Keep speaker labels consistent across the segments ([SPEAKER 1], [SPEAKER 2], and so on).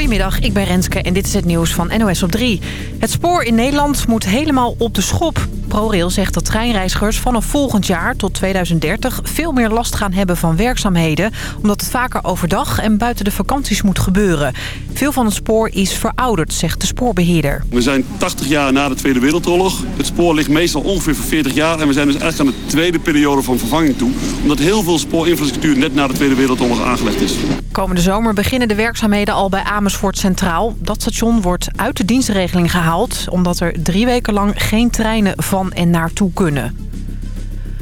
[SPEAKER 1] Goedemiddag, ik ben Renske en dit is het nieuws van NOS op 3. Het spoor in Nederland moet helemaal op de schop. ProRail zegt dat treinreizigers vanaf volgend jaar tot 2030 veel meer last gaan hebben van werkzaamheden. Omdat het vaker overdag en buiten de vakanties moet gebeuren. Veel van het spoor is verouderd, zegt de spoorbeheerder.
[SPEAKER 2] We zijn 80 jaar na de Tweede Wereldoorlog. Het spoor ligt meestal ongeveer voor 40 jaar. En we zijn dus eigenlijk aan de tweede periode van vervanging toe. Omdat heel veel spoorinfrastructuur net na de Tweede Wereldoorlog aangelegd is.
[SPEAKER 1] Komende zomer beginnen de werkzaamheden al bij Amersfoort Centraal. Dat station wordt uit de dienstregeling gehaald... omdat er drie weken lang geen treinen en naartoe kunnen.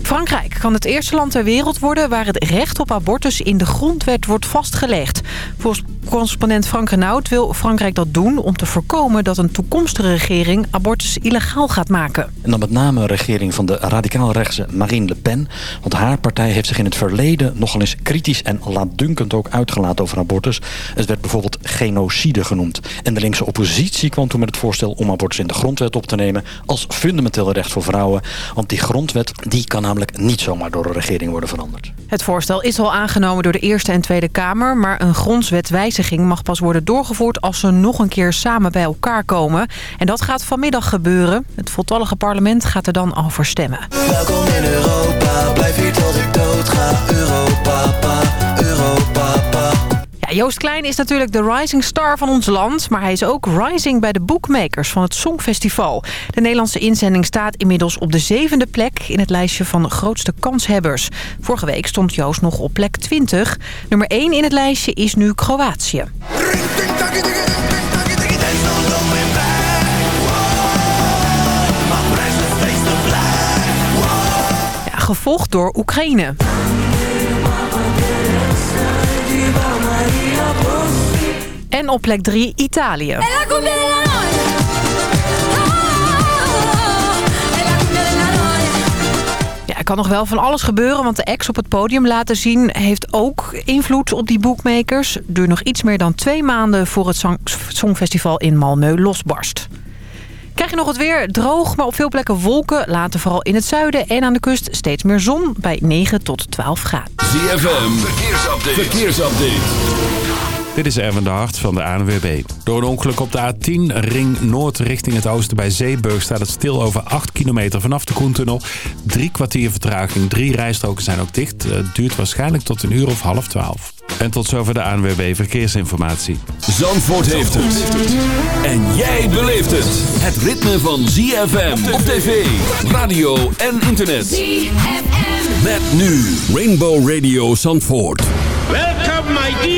[SPEAKER 1] Frankrijk kan het eerste land ter wereld worden... waar het recht op abortus in de grondwet wordt vastgelegd. Volgens correspondent Frank Renaud wil Frankrijk dat doen... om te voorkomen dat een toekomstige regering abortus illegaal gaat maken.
[SPEAKER 3] En dan met name een regering van de radicaal-rechtse Marine Le Pen. Want haar partij heeft zich in het verleden nogal eens kritisch... en laatdunkend ook uitgelaten over abortus. Het werd bijvoorbeeld genocide genoemd. En de linkse oppositie kwam toen met het voorstel... om abortus in de grondwet op te nemen als fundamenteel recht voor vrouwen. Want die grondwet die kan namelijk niet zomaar door de regering worden veranderd.
[SPEAKER 1] Het voorstel is al aangenomen door de Eerste en Tweede Kamer... maar een grondwetwijziging mag pas worden doorgevoerd... als ze nog een keer samen bij elkaar komen. En dat gaat vanmiddag gebeuren. Het voltallige parlement gaat er dan over stemmen.
[SPEAKER 4] Welkom in Europa, blijf hier tot ik dood ga. Europa, pa, Europa, pa.
[SPEAKER 1] Joost Klein is natuurlijk de rising star van ons land... maar hij is ook rising bij de bookmakers van het Songfestival. De Nederlandse inzending staat inmiddels op de zevende plek... in het lijstje van grootste kanshebbers. Vorige week stond Joost nog op plek 20. Nummer 1 in het lijstje is nu Kroatië. Gevolgd door Oekraïne. En op plek 3 Italië. Ja, er kan nog wel van alles gebeuren, want de ex op het podium laten zien... heeft ook invloed op die boekmakers. Duurt nog iets meer dan twee maanden voor het Song- Songfestival in Malmö losbarst. Krijg je nog het weer droog, maar op veel plekken wolken. Later vooral in het zuiden en aan de kust steeds meer zon bij 9 tot 12 graden.
[SPEAKER 5] ZFM, verkeersupdate. verkeersupdate.
[SPEAKER 6] Dit is Erwin de Hart van de ANWB. Door een ongeluk op de A10 ring noord richting het oosten bij Zeeburg... staat het stil over 8 kilometer vanaf de Koentunnel. Drie kwartier vertraging, drie rijstroken zijn ook dicht. Het duurt waarschijnlijk tot een uur of half twaalf. En tot zover de ANWB Verkeersinformatie.
[SPEAKER 5] Zandvoort heeft het. En jij beleeft het. Het ritme van ZFM op tv, radio en internet. Met nu Rainbow Radio Zandvoort.
[SPEAKER 7] Welcome, my dear,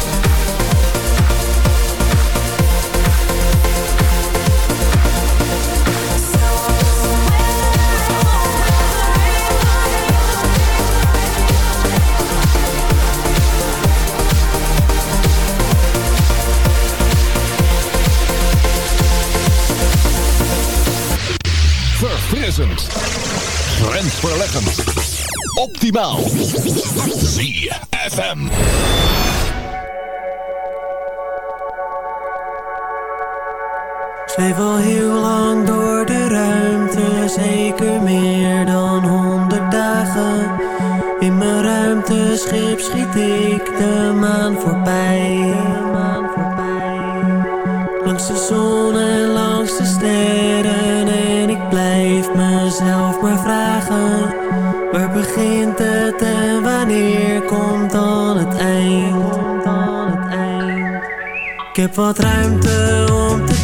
[SPEAKER 5] Verfrissend. Grensverleggend. Optimaal. ZFM.
[SPEAKER 4] Zweef al heel lang door de ruimte, zeker meer dan honderd dagen. In mijn ruimteschip schiet ik de maan voorbij. Waar begint het en wanneer komt dan het eind? Ik heb wat ruimte om te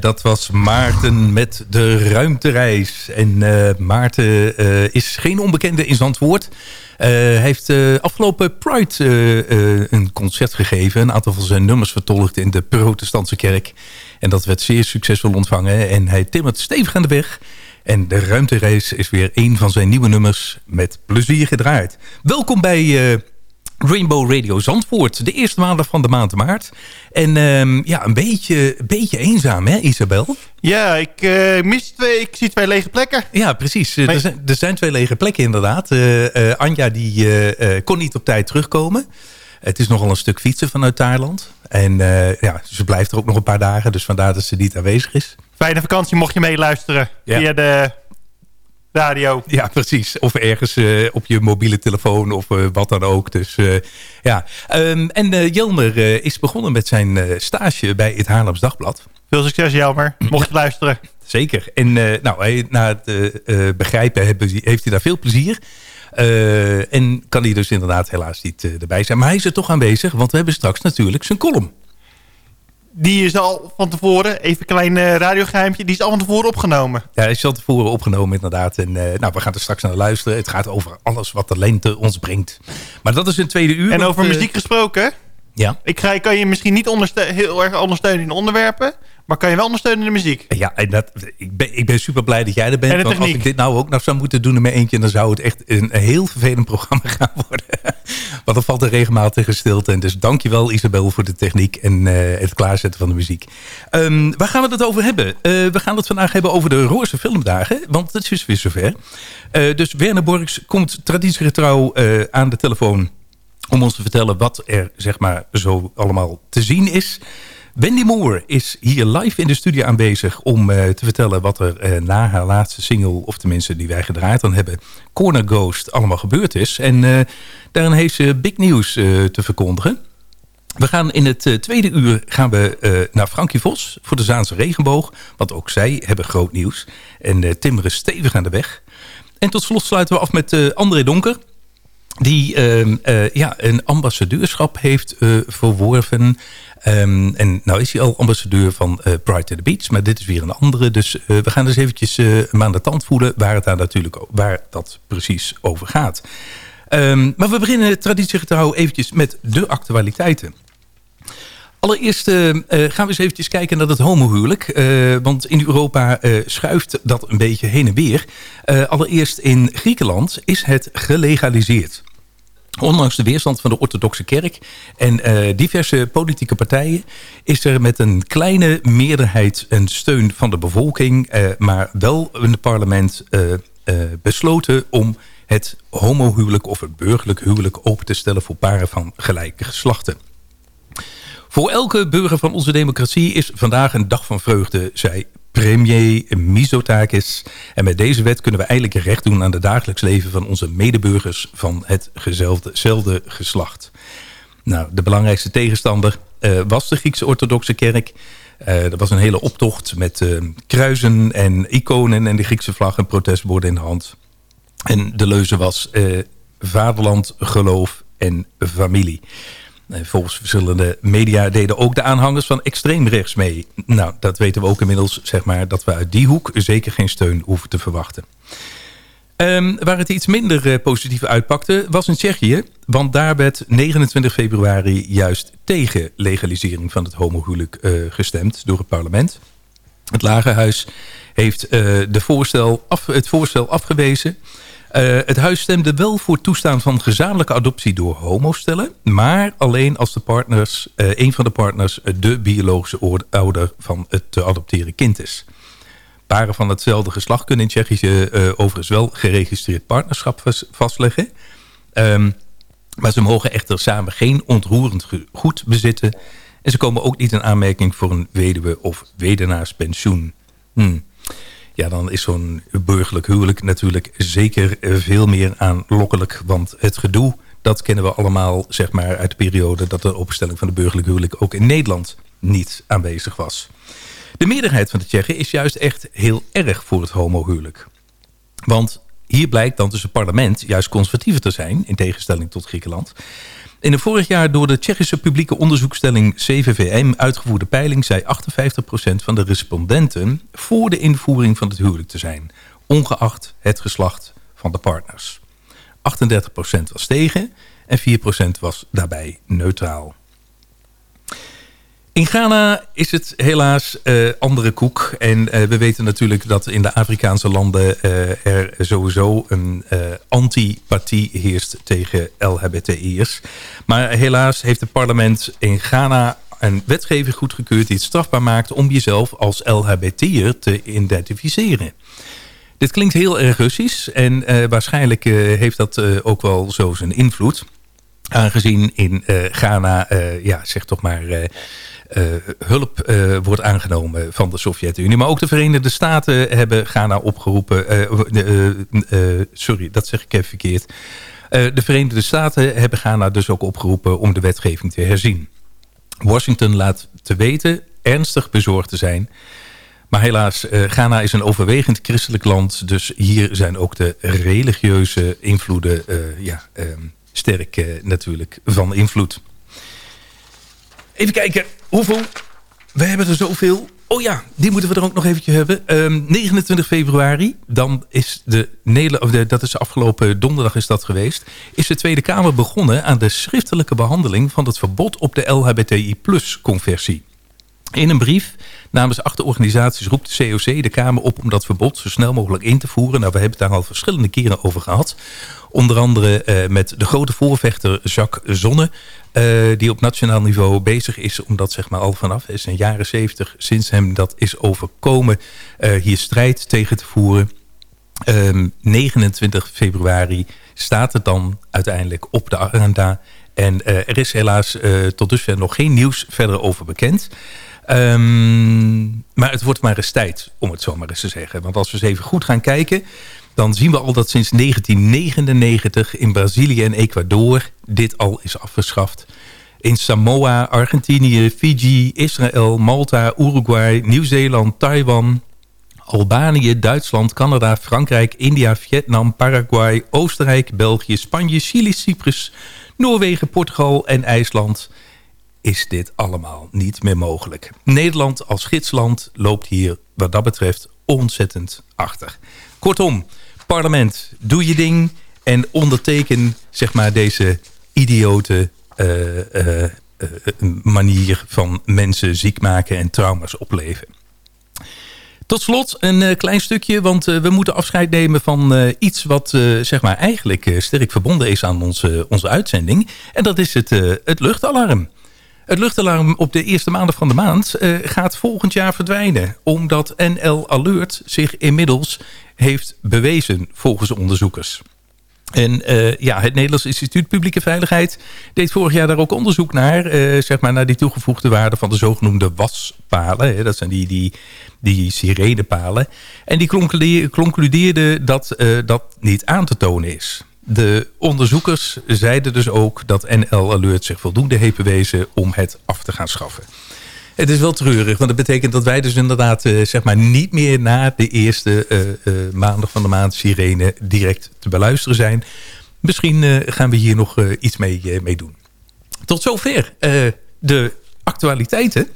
[SPEAKER 4] Dat
[SPEAKER 8] was Maarten met de ruimtereis. En eh, Maarten eh, is geen onbekende in Zandvoort. Hij heeft eh, afgelopen Pride een concert gegeven. Een aantal van zijn nummers vertolkt in de protestantse kerk. En dat werd zeer succesvol ontvangen. En hij timmert stevig aan de weg. En de ruimtereis is weer een van zijn nieuwe nummers met plezier gedraaid. Welkom bij... Rainbow Radio Zandvoort. De eerste maandag van de maand maart. En ehm, ja, een beetje, beetje eenzaam, hè, Isabel?
[SPEAKER 9] Ja, ik eh, mis twee, ik zie twee lege plekken.
[SPEAKER 8] Ja, precies. Eh,
[SPEAKER 9] Maar-
[SPEAKER 8] Er zijn, er zijn twee lege plekken inderdaad. Eh, Anja die, kon niet op tijd terugkomen. Het is nogal een stuk fietsen vanuit Thailand. En ja, ze blijft er ook nog een paar dagen. Dus vandaar dat ze niet aanwezig is.
[SPEAKER 9] Fijne vakantie mocht je meeluisteren
[SPEAKER 8] Ja.
[SPEAKER 9] via de radio.
[SPEAKER 8] Ja, precies. Of ergens eh, op je mobiele telefoon of eh, wat dan ook. Dus eh, ja. Ehm, en Jelmer is begonnen met zijn stage bij het Haarlems Dagblad.
[SPEAKER 9] Veel succes Jelmer, mocht je luisteren.
[SPEAKER 8] Zeker. En nou, hij, na het begrijpen hebben- heeft hij daar veel plezier. En kan hij dus inderdaad helaas niet erbij zijn. Maar hij is er toch aanwezig, want we hebben straks natuurlijk zijn column.
[SPEAKER 9] Die is al van tevoren, even een klein eh, radiogeheimtje, die is al van tevoren opgenomen.
[SPEAKER 8] Ja, is al tevoren opgenomen inderdaad. En eh, nou, we gaan er straks naar luisteren. Het gaat over alles wat de lente ons brengt. Maar dat is een tweede uur.
[SPEAKER 9] En
[SPEAKER 8] want,
[SPEAKER 9] over
[SPEAKER 8] eh,
[SPEAKER 9] muziek gesproken,
[SPEAKER 8] Ja.
[SPEAKER 9] ik, ga, ik kan je misschien niet heel erg ondersteunen in de onderwerpen, maar kan je wel ondersteunen in de muziek.
[SPEAKER 8] Ja, en dat, ik, ben, ik ben super blij dat jij er bent.
[SPEAKER 9] En de
[SPEAKER 8] want als ik dit nou ook nog zou moeten doen in mijn eentje... dan zou het echt een, een heel vervelend programma gaan worden. Want dan valt er regelmatig stilte. En dus dankjewel Isabel voor de techniek en eh, het klaarzetten van de muziek. Ehm, waar gaan we het over hebben? Eh, we gaan het vandaag hebben over de Roze Filmdagen. Want het is weer zover. Eh, dus Werner Borks komt traditiegetrouw aan de telefoon om ons te vertellen wat er zeg maar zo allemaal te zien is. Wendy Moore is hier live in de studio aanwezig om eh, te vertellen wat er eh, na haar laatste single, of tenminste die wij gedraaid dan hebben, Corner Ghost, allemaal gebeurd is. En eh, daarin heeft ze big nieuws te verkondigen. We gaan in het tweede uur gaan we naar Frankie Vos voor de Zaanse regenboog. Want ook zij hebben groot nieuws. En timmeren stevig aan de weg. En tot slot sluiten we af met André Donker die ehm, eh, ja, een ambassadeurschap heeft eh, verworven. Ehm, en nou is hij al ambassadeur van eh, Pride to the Beach, maar dit is weer een andere. Dus we gaan dus eventjes hem aan de tand voelen waar het daar natuurlijk waar dat precies over gaat. Ehm, maar we beginnen traditiegetrouw eventjes met de actualiteiten. Allereerst eh, eh, gaan we eens eventjes kijken naar het homohuwelijk. Eh, want in Europa schuift dat een beetje heen en weer. Allereerst in Griekenland is het gelegaliseerd. Ondanks de weerstand van de orthodoxe kerk en diverse politieke partijen... is er met een kleine meerderheid een steun van de bevolking... maar wel in het parlement besloten om het homohuwelijk... of het burgerlijk huwelijk open te stellen voor paren van gelijke geslachten. Voor elke burger van onze democratie is vandaag een dag van vreugde, zei premier Misotakis. En met deze wet kunnen we eigenlijk recht doen aan het dagelijks leven van onze medeburgers van hetzelfde geslacht. Nou, de belangrijkste tegenstander uh, was de Griekse orthodoxe kerk. Uh, er was een hele optocht met uh, kruisen en iconen en de Griekse vlag en protestborden in de hand. En de leuze was vaderland, geloof en familie. Volgens verschillende media deden ook de aanhangers van extreem rechts mee. Nou, dat weten we ook inmiddels, zeg maar, dat we uit die hoek zeker geen steun hoeven te verwachten. Um, waar het iets minder uh, positief uitpakte was in Tsjechië. Want daar werd 29 februari juist tegen legalisering van het homohuwelijk uh, gestemd door het parlement. Het Lagerhuis heeft de voorstel het voorstel afgewezen. Het huis stemde wel voor toestaan van gezamenlijke adoptie door homostellen. Maar alleen als de partners, een van de partners de biologische ouder van het te adopteren kind is. Paren van hetzelfde geslacht kunnen in Tsjechische overigens wel geregistreerd partnerschap vastleggen. Um, maar ze mogen echter samen geen ontroerend goed bezitten. En ze komen ook niet in aanmerking voor een weduwe of wedenaarspensioen. Hmm. Ja, dan is zo'n burgerlijk huwelijk natuurlijk zeker veel meer aanlokkelijk. Want het gedoe, dat kennen we allemaal zeg maar, uit de periode... dat de openstelling van de burgerlijk huwelijk ook in Nederland niet aanwezig was. De meerderheid van de Tsjechen is juist echt heel erg voor het homohuwelijk. Want hier blijkt dan dus het parlement juist conservatiever te zijn... in tegenstelling tot Griekenland. In een vorig jaar door de Tsjechische publieke onderzoekstelling CVVM uitgevoerde peiling... zei 58% van de respondenten voor de invoering van het huwelijk te zijn... ongeacht het geslacht van de partners. 38% was tegen en 4% was daarbij neutraal. In Ghana is het helaas uh, andere koek. En uh, we weten natuurlijk dat in de Afrikaanse landen uh, er sowieso een antipathie heerst tegen LHBTI'ers. Maar helaas heeft het parlement in Ghana een wetgeving goedgekeurd die het strafbaar maakt om jezelf als LHBT'er te identificeren. Dit klinkt heel erg Russisch en waarschijnlijk heeft dat ook wel zo zijn invloed. Aangezien in Ghana, ja, zeg toch maar hulp uh, wordt aangenomen van de Sovjet-Unie. Maar ook de Verenigde Staten hebben Ghana opgeroepen... Uh, sorry, dat zeg ik even verkeerd. de Verenigde Staten hebben Ghana dus ook opgeroepen om de wetgeving te herzien. Washington laat te weten ernstig bezorgd te zijn... Maar helaas, Ghana is een overwegend christelijk land. Dus hier zijn ook de religieuze invloeden ja, ehm, sterk natuurlijk van invloed. Even kijken, hoeveel? We hebben er zoveel. Oh ja, die moeten we er ook nog eventjes hebben. Um, ehm, 29 februari, dan is de, of de, dat is afgelopen donderdag is dat geweest... is de Tweede Kamer begonnen aan de schriftelijke behandeling... van het verbod op de LHBTI-plus-conversie. In een brief namens acht organisaties roept de COC de Kamer op... om dat verbod zo snel mogelijk in te voeren. Nou, we hebben het daar al verschillende keren over gehad. Onder andere uh, met de grote voorvechter Jacques Zonne... Uh, die op nationaal niveau bezig is om dat zeg maar al vanaf is in jaren zeventig sinds hem dat is overkomen uh, hier strijd tegen te voeren. Um, 29 februari staat het dan uiteindelijk op de agenda. En er is helaas tot dusver nog geen nieuws verder over bekend. Um, maar het wordt maar eens tijd, om het zo maar eens te zeggen. Want als we eens even goed gaan kijken dan zien we al dat sinds 1999 in Brazilië en Ecuador dit al is afgeschaft. In Samoa, Argentinië, Fiji, Israël, Malta, Uruguay, Nieuw-Zeeland, Taiwan, Albanië, Duitsland, Canada, Frankrijk, India, Vietnam, Paraguay, Oostenrijk, België, Spanje, Chili, Cyprus, Noorwegen, Portugal en IJsland is dit allemaal niet meer mogelijk. Nederland als gidsland loopt hier wat dat betreft ontzettend achter. Kortom, parlement, doe je ding en onderteken zeg maar deze idiote uh, uh, manier van mensen ziek maken en trauma's opleven. Tot slot een klein stukje, want we moeten afscheid nemen van iets wat zeg maar eigenlijk sterk verbonden is aan onze, onze uitzending. En dat is het, het luchtalarm. Het luchtalarm op de eerste maanden van de maand uh, gaat volgend jaar verdwijnen. Omdat NL Alert zich inmiddels heeft bewezen volgens onderzoekers. En uh, ja, het Nederlands Instituut Publieke Veiligheid deed vorig jaar daar ook onderzoek naar. Uh, zeg maar naar die toegevoegde waarde van de zogenoemde waspalen. Hè, dat zijn die, die, die sirenepalen. En die concludeerde dat dat niet aan te tonen is. De onderzoekers zeiden dus ook dat NL Alert zich voldoende heeft bewezen om het af te gaan schaffen. Het is wel treurig, want dat betekent dat wij dus inderdaad uh, zeg maar niet meer na de eerste uh, uh, maandag van de maand sirene direct te beluisteren zijn. Misschien gaan we hier nog iets mee, mee doen. Tot zover de actualiteiten.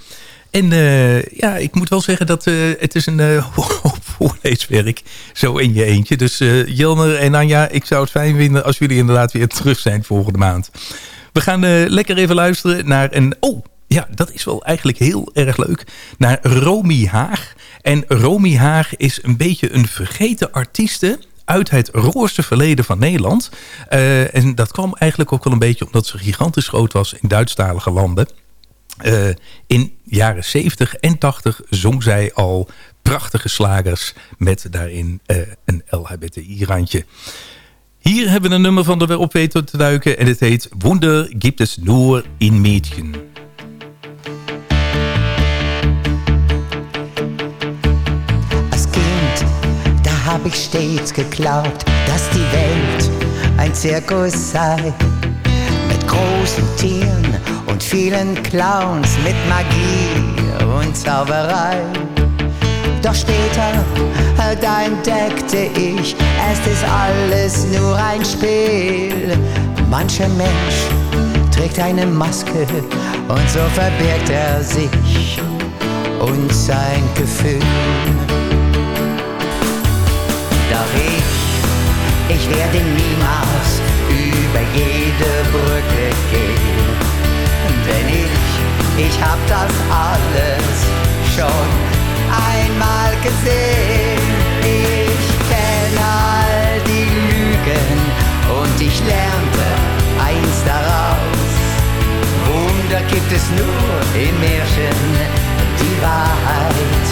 [SPEAKER 8] En ja, ik moet wel zeggen dat het is een hoop voorleeswerk zo in je eentje. Dus Jelmer en Anja, ik zou het fijn vinden als jullie inderdaad weer terug zijn volgende maand. We gaan lekker even luisteren naar een... Oh, ja, dat is wel eigenlijk heel erg leuk. Naar Romy Haag. En Romy Haag is een beetje een vergeten artieste uit het roorste verleden van Nederland. Uh, en dat kwam eigenlijk ook wel een beetje omdat ze gigantisch groot was in Duitsstalige landen. Uh, in jaren 70 en 80 zong zij al prachtige slagers met daarin uh, een LHBTI-randje. Hier hebben we een nummer van de we op weten te duiken en het heet Wunder gibt es nur in Mädchen.
[SPEAKER 10] hab ich stets geglaubt, dass die Welt ein Zirkus sei. Mit großen Tieren und vielen Clowns, mit Magie und Zauberei. Doch später, da entdeckte ich, es ist alles nur ein Spiel. Mancher Mensch trägt eine Maske und so verbirgt er sich und sein Gefühl. Doch ich, ich werde niemals über jede Brücke gehen. Denn ich, ich hab das alles schon einmal gesehen. Ich kenne all die Lügen und ich lernte eins daraus. Wunder gibt es nur in Märchen, die Wahrheit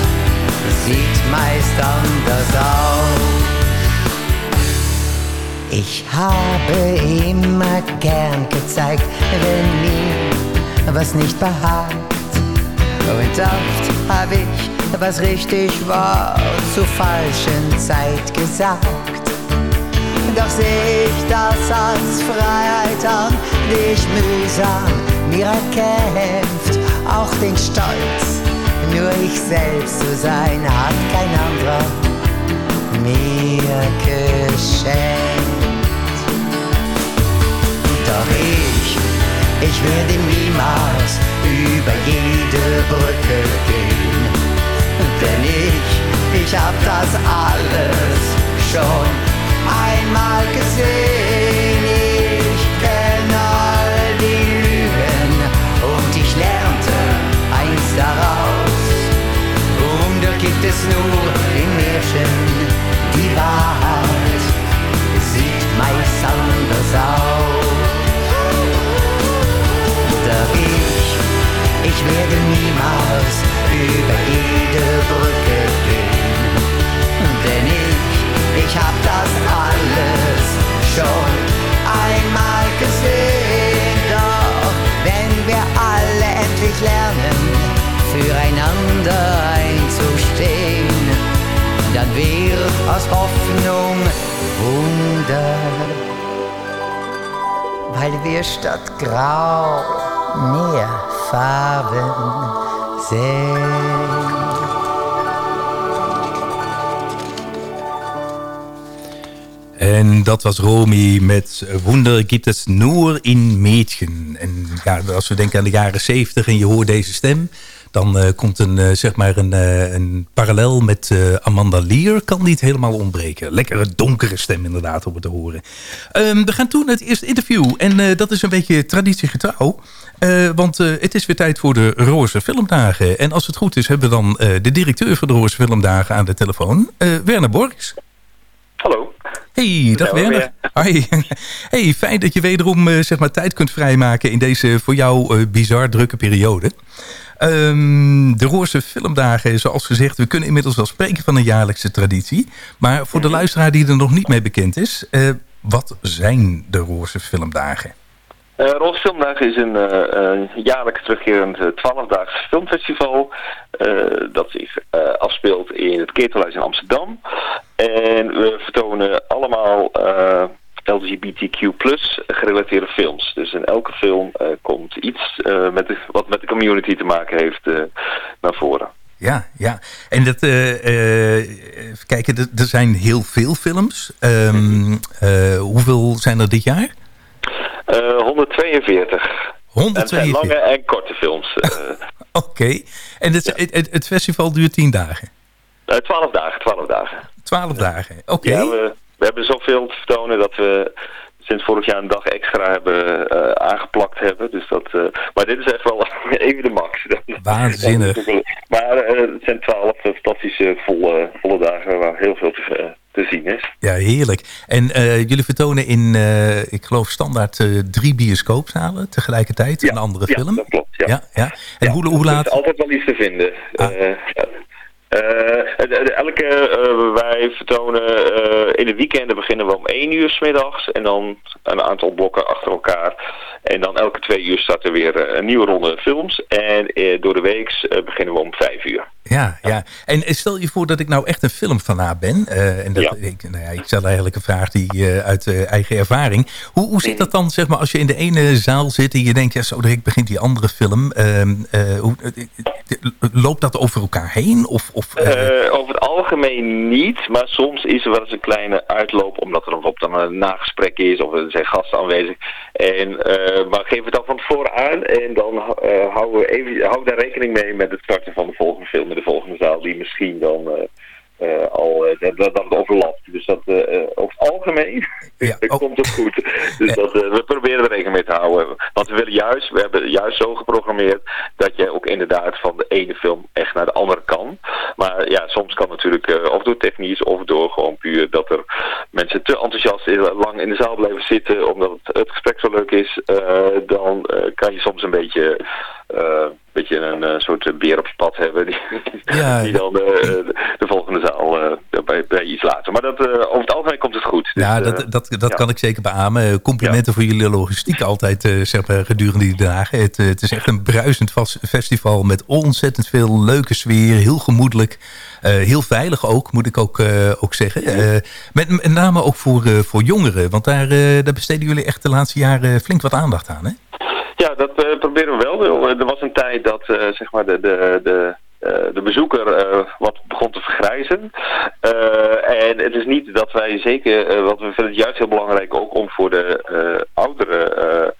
[SPEAKER 10] sieht meist anders aus. Ich habe immer gern gezeigt, wenn mir was nicht behagt. Und oft habe ich, was richtig war, zur falschen Zeit gesagt. Doch sehe ich das als Freiheit an, die ich mühsam mir erkämpft. Auch den Stolz, nur ich selbst zu sein, hat kein anderer mir geschenkt. Doch ich, ich werde niemals über jede Brücke gehen. Denn ich, ich hab das alles schon einmal gesehen.
[SPEAKER 8] Was Romy met Wunder gibt het nur in Mädchen. En ja, als we denken aan de jaren 70 en je hoort deze stem... dan uh, komt een, uh, zeg maar een, uh, een parallel met Amanda Lear. Kan niet helemaal ontbreken. Lekkere donkere stem inderdaad om het te horen. Um, we gaan toe naar het eerste interview. En dat is een beetje traditiegetrouw. want het is weer tijd voor de Roze Filmdagen. En als het goed is hebben we dan de directeur van de Roze Filmdagen aan de telefoon. Werner Borgs.
[SPEAKER 11] Hallo.
[SPEAKER 8] Hey, dag Werner. Hoi. Hey, fijn dat je wederom uh, zeg maar, tijd kunt vrijmaken in deze voor jou uh, bizar drukke periode. Um, de Roorse Filmdagen, zoals gezegd, we kunnen inmiddels wel spreken van een jaarlijkse traditie. Maar voor de luisteraar die er nog niet mee bekend is, uh, Wat zijn de Roze Filmdagen?
[SPEAKER 11] Uh, Roze Filmdagen is een uh, jaarlijks terugkerend 12-daags filmfestival dat zich afspeelt in het Ketelhuis in Amsterdam. En we vertonen allemaal LGBTQ plus gerelateerde films. Dus in elke film komt iets met de, wat met de community te maken heeft naar voren.
[SPEAKER 8] Ja, ja. En dat, even kijken, er zijn heel veel films. Um, hoeveel zijn er dit jaar?
[SPEAKER 11] 142.
[SPEAKER 8] 142.
[SPEAKER 11] En lange en korte films.
[SPEAKER 8] Oké. En het, het, het, festival duurt 10 dagen?
[SPEAKER 11] 12 dagen, 12 dagen.
[SPEAKER 8] 12 dagen, oké.
[SPEAKER 11] Ja, we, we, hebben zoveel te vertonen dat we sinds vorig jaar een dag extra hebben uh, aangeplakt hebben. Dus dat, uh, maar dit is echt wel even de max.
[SPEAKER 8] Waanzinnig.
[SPEAKER 11] maar het zijn 12 fantastische volle, volle dagen waar heel veel te, te zien is.
[SPEAKER 8] Ja, heerlijk. En jullie vertonen in, ik geloof standaard drie bioscoopzalen tegelijkertijd,
[SPEAKER 11] ja,
[SPEAKER 8] een andere
[SPEAKER 11] ja,
[SPEAKER 8] film.
[SPEAKER 11] dat klopt. Ja,
[SPEAKER 8] ja. ja. En hoe, hoe laat?
[SPEAKER 11] Er is altijd wel iets te vinden. Uh, elke, uh, wij vertonen uh, in de weekenden beginnen we om 1 uur s middags en dan een aantal blokken achter elkaar. En dan elke twee uur staat er weer een nieuwe ronde films. En door de week beginnen we om 5 uur.
[SPEAKER 8] Ja, ja. En stel je voor dat ik nou echt een filmfanaat ben. en dat,
[SPEAKER 11] ja.
[SPEAKER 8] ik, nou ja, ik stel eigenlijk een vraag die uit eigen ervaring. Hoe, hoe zit dat dan, zeg maar, als je in de ene zaal zit en je denkt, ja, zo direct begint die andere film. Ehm, hoe, loopt dat over elkaar heen? Of, of
[SPEAKER 11] uh, over het algemeen niet, maar soms is er wel eens een kleine uitloop omdat er bijvoorbeeld dan een nagesprek is of er zijn gasten aanwezig. En, uh, maar geef het dan van tevoren aan en dan uh, houden we even, hou daar rekening mee met het starten van de volgende film in de volgende zaal die misschien dan al dat, dat het overlapt. Dus dat over het algemeen
[SPEAKER 8] ja,
[SPEAKER 11] komt het goed. Dus dat, we proberen er rekening mee te houden. Want we willen juist, we hebben juist zo geprogrammeerd dat je ook inderdaad van de ene film echt naar de andere kan. Maar ja, soms kan natuurlijk, uh, of door technisch of door gewoon puur dat er mensen te enthousiast lang in de zaal blijven zitten omdat het, het gesprek zo leuk is. Uh, dan uh, kan je soms een beetje, beetje een soort beer op je pad hebben die,
[SPEAKER 8] ja,
[SPEAKER 11] die dan de, de volgende zaal bij iets later. Maar dat, over het algemeen komt het goed.
[SPEAKER 8] Ja,
[SPEAKER 11] dus,
[SPEAKER 8] dat, dat, dat ja. kan ik zeker beamen. Complimenten ja. voor jullie logistiek altijd zeg maar, gedurende die dagen. Het, het is echt een bruisend festival met ontzettend veel leuke sfeer, heel gemoedelijk. Heel veilig ook, moet ik ook, ook zeggen. Met, met name ook voor, voor jongeren. Want daar, daar besteden jullie echt de laatste jaren flink wat aandacht aan, hè?
[SPEAKER 11] Ja, dat proberen we wel. Er was een tijd dat zeg maar de, de, de, de bezoeker wat begon te vergrijzen. en het is niet dat wij zeker, want we vinden het juist heel belangrijk ook om voor de ouderen...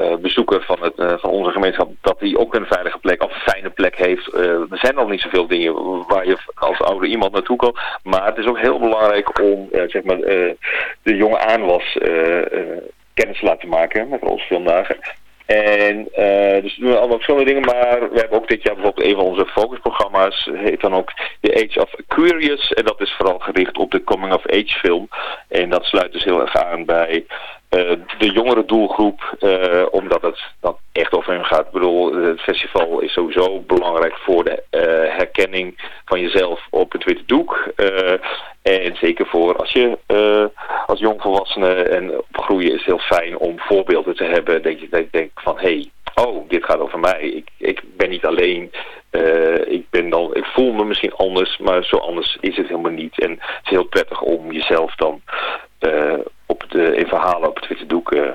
[SPEAKER 11] Uh, bezoeker van, het, van onze gemeenschap, dat die ook een veilige plek of een fijne plek heeft. Er zijn al niet zoveel dingen waar je als ouder iemand naartoe kan. Maar het is ook heel belangrijk om zeg maar, de jonge aanwas kennis te laten maken met onze En dus we allemaal verschillende dingen, maar we hebben ook dit jaar bijvoorbeeld een van onze focusprogramma's, heet dan ook The Age of Aquarius. En dat is vooral gericht op de coming of age film. En dat sluit dus heel erg aan bij uh, de jongere doelgroep, uh, omdat het dan echt over hen gaat. Ik bedoel, het festival is sowieso belangrijk voor de uh, herkenning van jezelf op het witte doek. en zeker voor als je als jongvolwassene en opgroeien is heel fijn om voorbeelden te hebben. Dat je, denkt van, hé, hey, oh, dit gaat over mij. Ik, ik ben niet alleen. Ik, ben dan, ik voel me misschien anders, maar zo anders is het helemaal niet. En het is heel prettig om jezelf dan verhalen op het witte doek uh,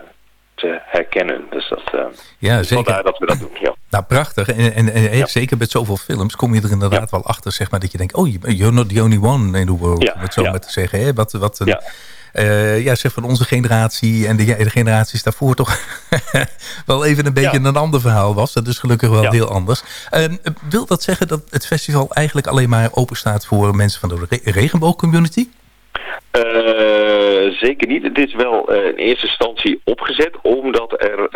[SPEAKER 11] te herkennen. Dus dat,
[SPEAKER 8] ja, zeker.
[SPEAKER 11] dat we dat doen. Ja.
[SPEAKER 8] Nou, prachtig. En, en, en ja. zeker met zoveel films kom je er inderdaad ja. wel achter, zeg maar, dat je denkt, oh, you're not the only one in the world.
[SPEAKER 11] Ja.
[SPEAKER 8] Om het zo maar te zeggen. Hè? Wat, wat een, ja. Uh, ja, zeg van onze generatie en de, de generaties daarvoor toch wel even een beetje een ander verhaal was. Dat is gelukkig wel heel anders. Uh, wil dat zeggen dat het festival eigenlijk alleen maar open staat voor mensen van de re regenboogcommunity?
[SPEAKER 11] Uh, zeker niet. Het is wel in eerste instantie opgezet omdat er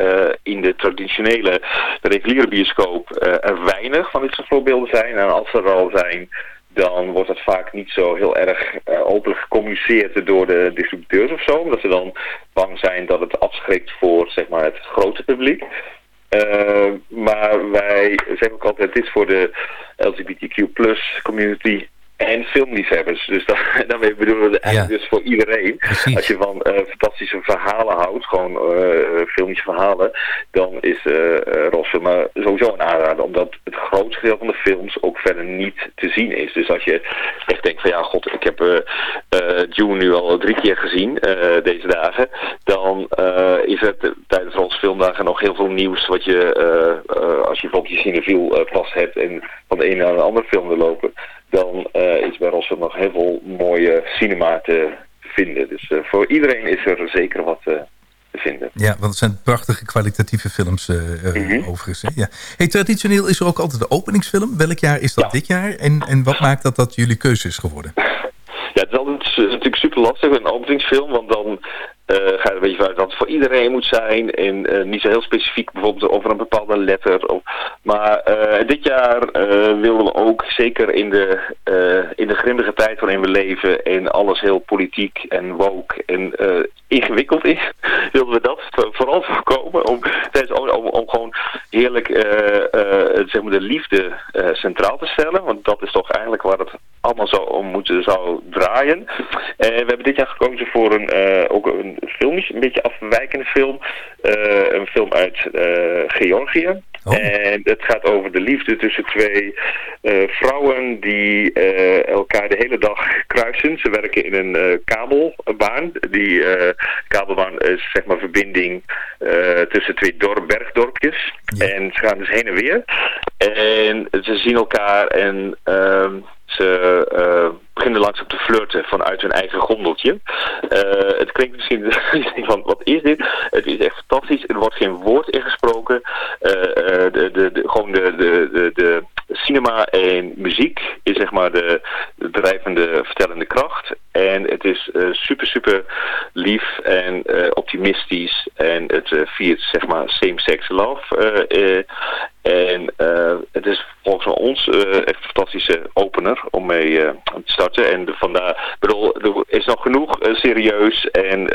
[SPEAKER 11] in de traditionele, reguliere bioscoop er weinig van dit soort voorbeelden zijn. En als er al zijn, dan wordt dat vaak niet zo heel erg openlijk gecommuniceerd door de distributeurs of zo. Omdat ze dan bang zijn dat het afschrikt voor zeg maar, het grote publiek. Maar wij zeggen ook altijd, dit is voor de LGBTQ plus community en filmliefhebbers. Dus dan, daarmee bedoelen we eigenlijk dus voor iedereen. Als je van uh, fantastische verhalen houdt, gewoon uh, filmische verhalen, dan is uh, Rossfilm sowieso een aanrader. Omdat het grootste deel van de films ook verder niet te zien is. Dus als je echt denkt van ja, god, ik heb June nu al drie keer gezien deze dagen, dan is er tijdens Ross Filmdagen nog heel veel nieuws wat je, als je bijvoorbeeld je cinefiel pas hebt en van de ene naar de andere film wil lopen, dan uh, is bij Rossum nog heel veel mooie cinema te vinden. Dus uh, voor iedereen is er zeker wat uh, te vinden.
[SPEAKER 8] Ja, want het zijn prachtige kwalitatieve films mm -hmm. overigens. Hè? Ja. Hey, traditioneel is er ook altijd de openingsfilm. Welk jaar is dat ja. dit jaar? En, en wat maakt dat dat jullie keuze is geworden?
[SPEAKER 11] Ja, het is altijd natuurlijk super lastig, een openingsfilm, want dan uh, ga je een beetje vanuit dat het voor iedereen moet zijn en uh, niet zo heel specifiek bijvoorbeeld over een bepaalde letter. Of, maar uh, dit jaar wilden we ook zeker in de, in de grimmige tijd waarin we leven en alles heel politiek en woke en ingewikkeld is, wilden we dat vooral voorkomen om, om, om, om gewoon heerlijk zeg maar de liefde centraal te stellen. Want dat is toch eigenlijk waar het allemaal zo om moeten zou draaien. En we hebben dit jaar gekozen voor een, ook een filmpje, een beetje afwijkende film. Uh, een film uit Georgië. Oh. En het gaat over de liefde tussen twee uh, vrouwen die elkaar de hele dag kruisen. Ze werken in een kabelbaan. Die kabelbaan is zeg maar verbinding tussen twee dorp, bergdorpjes. Ja. En ze gaan dus heen en weer. En ze zien elkaar en ehm, uh, beginnen langzaam te flirten vanuit hun eigen gondeltje. Uh, het klinkt misschien van, wat is dit? Het is echt fantastisch. Er wordt geen woord ingesproken. Uh, de, de, de, gewoon de, de, de, cinema en muziek is zeg maar de, de drijvende vertellende kracht. En het is super, super lief en optimistisch. En het viert zeg maar same-sex love. en het is volgens ons echt een fantastische opener om mee te starten. En vandaar, bedoel, er is nog genoeg serieus en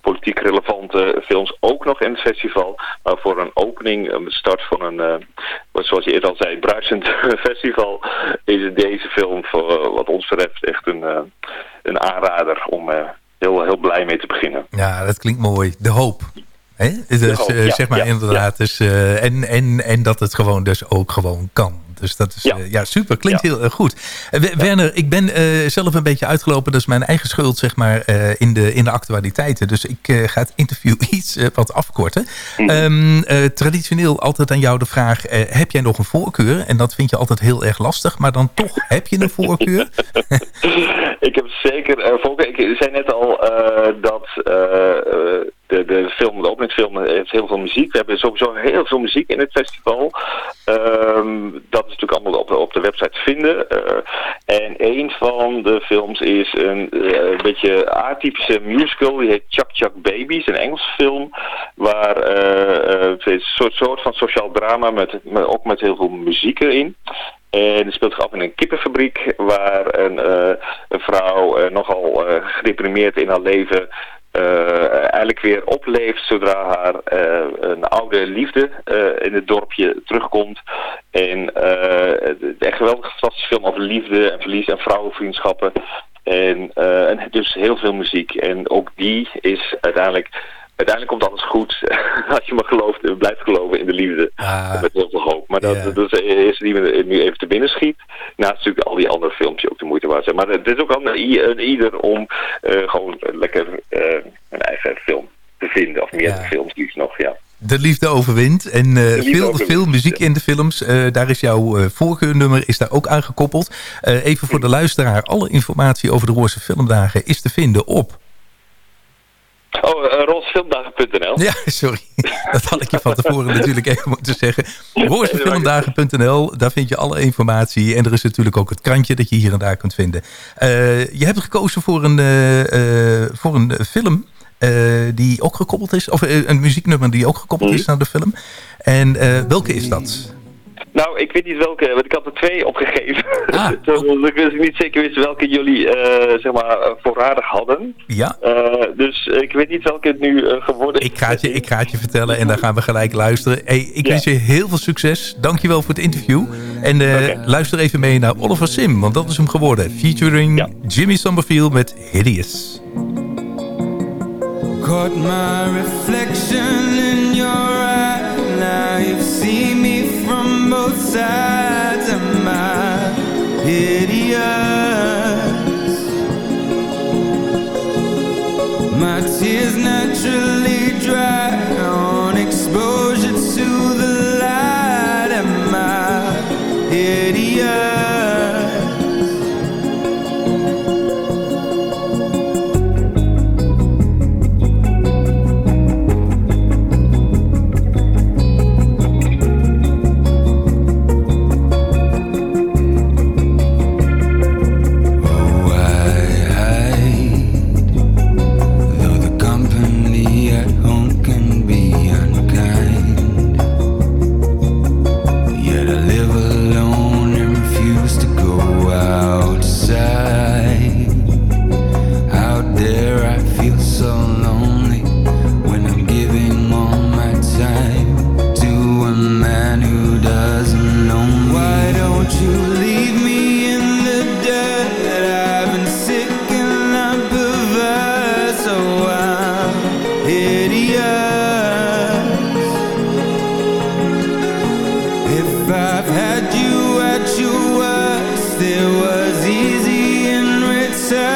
[SPEAKER 11] politiek relevante films ook nog in het festival. Maar voor een opening, een start van een, zoals je eerder al zei, bruisend festival, is deze film voor wat ons betreft echt een een aanrader om heel, heel blij mee te beginnen.
[SPEAKER 8] Ja, dat klinkt mooi. De hoop. Hè? Dus, hoop, ja, zeg maar ja, inderdaad. Ja. Dus, uh, en, en, en dat het gewoon dus ook gewoon kan. Dus dat is ja, ja super. Klinkt heel uh, goed. Uh, Werner, ik ben zelf een beetje uitgelopen. Dat is mijn eigen schuld, zeg maar, in, de, in de actualiteiten. Dus ik ga het interview iets wat afkorten. Mm -hmm. um, traditioneel altijd aan jou de vraag... heb jij nog een voorkeur? En dat vind je altijd heel erg lastig. Maar dan toch, heb je een voorkeur?
[SPEAKER 11] ik heb zeker uh, voorkeur. Ik zei net al dat de, film, de openingsfilm heeft heel veel muziek. We hebben sowieso heel veel muziek in het festival. Um, dat is natuurlijk allemaal op de, op de website te vinden. Uh, en een van de films is een, uh, een beetje atypische musical. Die heet Chuck Chuck Babies, een Engelse film. Waar uh, het is een soort, soort van sociaal drama, met, met, ook met heel veel muziek erin. En het speelt zich af in een kippenfabriek waar een, een vrouw nogal gedeprimeerd in haar leven eigenlijk weer opleeft zodra haar uh, een oude liefde uh, in het dorpje terugkomt. En echt geweldig fantastische film over liefde en verlies en vrouwenvriendschappen. En, en dus heel veel muziek. En ook die is uiteindelijk uiteindelijk komt alles goed. Als je maar gelooft, blijft geloven in de liefde. Ah, met heel veel hoop. Maar dat, yeah. dat is de eerste die me nu even te binnen schiet. Naast natuurlijk al die andere films die ook de moeite waard zijn. Maar het is ook aan ieder om uh, gewoon lekker uh, een eigen film te vinden. Of meerdere ja. films liefst nog, ja.
[SPEAKER 8] De liefde overwint. En uh, veel, overwint. veel muziek in de films. Uh, daar is jouw uh, voorkeurnummer is daar ook aangekoppeld. even voor de luisteraar. Alle informatie over de Roorse Filmdagen is te vinden op
[SPEAKER 11] Oh, uh, roosfilmdagen.nl.
[SPEAKER 8] Ja, sorry. Dat had ik je van tevoren natuurlijk even moeten zeggen. Roosfilmdagen.nl, daar vind je alle informatie. En er is natuurlijk ook het krantje dat je hier en daar kunt vinden. Uh, je hebt gekozen voor een, uh, voor een film die ook gekoppeld is. Of een muzieknummer die ook gekoppeld is naar de film. En welke is dat?
[SPEAKER 11] Nou, ik weet niet welke, want ik had er twee opgegeven.
[SPEAKER 8] Ah,
[SPEAKER 11] dus ik wist niet zeker wist welke jullie eh, zeg maar eh, voorradig hadden.
[SPEAKER 8] Ja.
[SPEAKER 11] Eh, dus ik weet niet welke het nu eh, geworden is.
[SPEAKER 8] Ik ga, het je, ik ga het je vertellen en dan gaan we gelijk luisteren. Hey, ik wens je heel veel succes. Dankjewel voor het interview. En eh, luister even mee naar Oliver Sim, want dat is hem geworden. Featuring Jimmy Summerfield met Hideous.
[SPEAKER 12] Caught my reflection sides of my hideous. My tears naturally it was easy in return.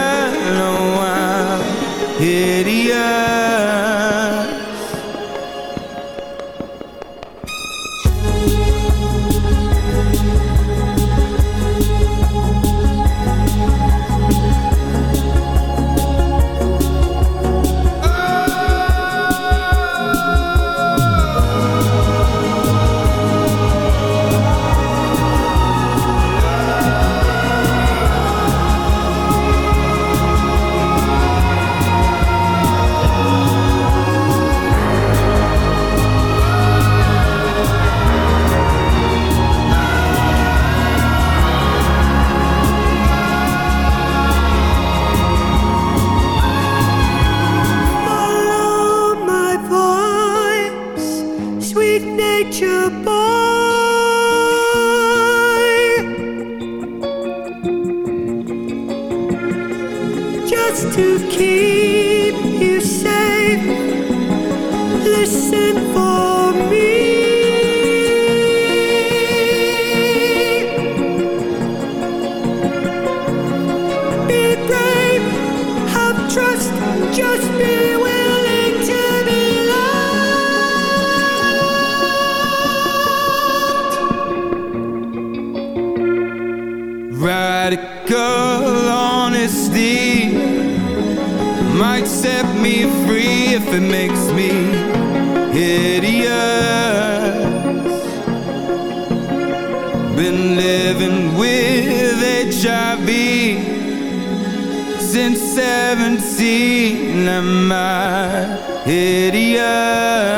[SPEAKER 12] Hideous?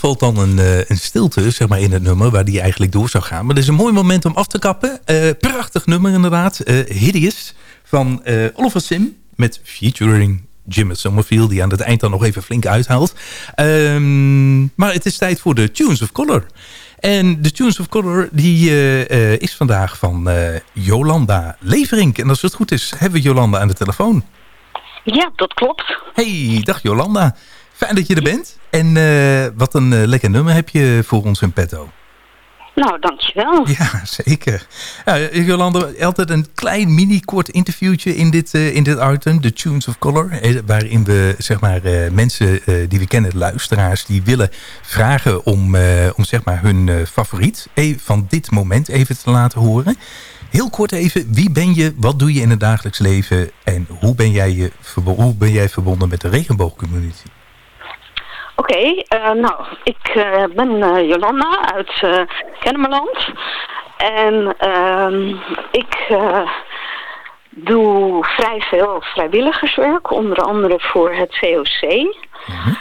[SPEAKER 8] Valt dan een, eh, een stilte zeg maar, in het nummer waar die eigenlijk door zou gaan. Maar dat is een mooi moment om af te kappen. Eh, prachtig nummer inderdaad. Eh Hideous van Oliver Sim met featuring Jim Summerfield... die aan het eind dan nog even flink uithaalt. Ehm, maar het is tijd voor de Tunes of Color. En de Tunes of Color die, is vandaag van Jolanda Leverink. En als het goed is, hebben we Jolanda aan de telefoon.
[SPEAKER 13] Ja, dat klopt.
[SPEAKER 8] Hey, dag Jolanda. Fijn dat je er bent. En eh, wat een eh, lekker nummer heb je voor ons in petto.
[SPEAKER 13] Nou, dankjewel.
[SPEAKER 8] Ja, zeker. Ja, Jolande, altijd een klein mini-kort interviewtje in dit, uh, in dit item, The Tunes of Color. eh, Waarin we zeg maar, uh, mensen uh, die we kennen, luisteraars, die willen vragen om, om zeg maar, hun favoriet van dit moment even te laten horen. Heel kort even, wie ben je, wat doe je in het dagelijks leven en hoe ben jij, je, hoe ben jij verbonden met de regenboogcommunity?
[SPEAKER 13] Oké, okay, uh, nou, ik uh, ben uh, Jolanda uit Kennemerland. En ehm, ik doe vrij veel vrijwilligerswerk, onder andere voor het VOC. -hmm.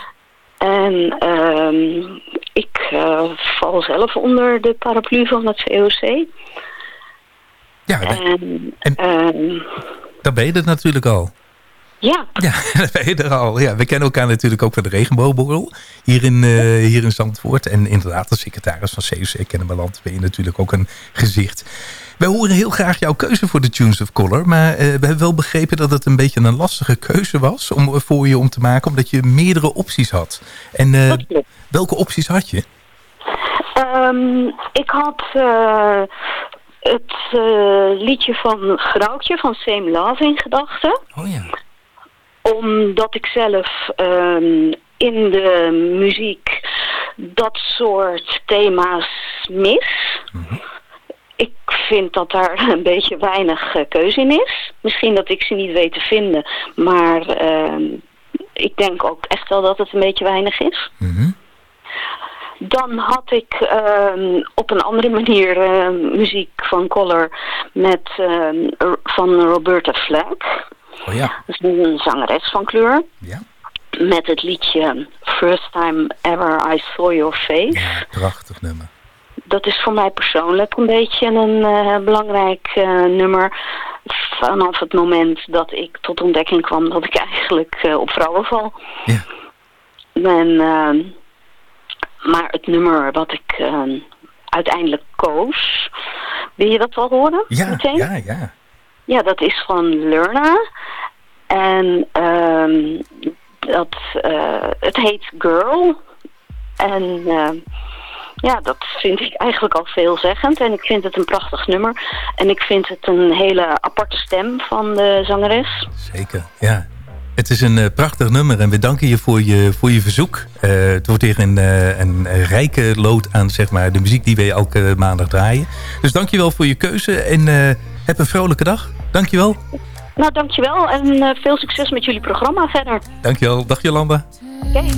[SPEAKER 13] En ehm, ik val zelf onder de paraplu van het VOC.
[SPEAKER 8] Ja, en, en
[SPEAKER 13] ehm,
[SPEAKER 8] dan ben je het natuurlijk al.
[SPEAKER 13] Ja.
[SPEAKER 8] Ja, dat ben je er al. Ja, we kennen elkaar natuurlijk ook van de regenboogborrel hier in, uh, hier in Zandvoort. En inderdaad, als secretaris van COC Kennemerland ben je natuurlijk ook een gezicht. Wij horen heel graag jouw keuze voor de Tunes of Color. Maar uh, we hebben wel begrepen dat het een beetje een lastige keuze was om, voor je om te maken. Omdat je meerdere opties had. En uh, welke opties had je?
[SPEAKER 13] Um, ik had het liedje van Grauwtje van Same Love in gedachten.
[SPEAKER 8] Oh ja
[SPEAKER 13] omdat ik zelf um, in de muziek dat soort thema's mis.
[SPEAKER 8] Mhm.
[SPEAKER 13] Mm -hmm. Ik vind dat daar een beetje weinig uh, keuze in is. Misschien dat ik ze niet weet te vinden. Maar uh, ik denk ook echt wel dat het een beetje weinig is.
[SPEAKER 8] Mm -hmm.
[SPEAKER 13] Dan had ik uh, op een andere manier uh, muziek van Color met, van Roberta Flack.
[SPEAKER 8] Oh ja.
[SPEAKER 13] Dat is een zangeres van kleur.
[SPEAKER 8] Ja.
[SPEAKER 13] Met het liedje First Time Ever I Saw Your Face.
[SPEAKER 8] Ja, prachtig nummer.
[SPEAKER 13] Dat is voor mij persoonlijk een beetje een uh, belangrijk uh, nummer. Vanaf het moment dat ik tot ontdekking kwam dat ik eigenlijk uh, op vrouwen val.
[SPEAKER 8] Ja.
[SPEAKER 13] En, maar het nummer wat ik uiteindelijk koos... Wil je dat wel horen?
[SPEAKER 8] Ja,
[SPEAKER 13] meteen?
[SPEAKER 8] ja, ja.
[SPEAKER 13] Ja, dat is van Lerna. En um, dat, uh, het heet Girl. En uh, ja, dat vind ik eigenlijk al veelzeggend. En ik vind het een prachtig nummer. En ik vind het een hele aparte stem van de zangeres.
[SPEAKER 8] Zeker, ja. Het is een uh, prachtig nummer en we danken je voor je, voor je verzoek. het wordt weer een, een rijke lood aan zeg maar, de muziek die we elke maandag draaien. Dus dank je wel voor je keuze en heb een vrolijke dag. Dankjewel.
[SPEAKER 13] Nou, dankjewel. En uh, veel succes met jullie programma verder.
[SPEAKER 8] Dankjewel. Dag Jolanda.
[SPEAKER 13] Oké. Okay.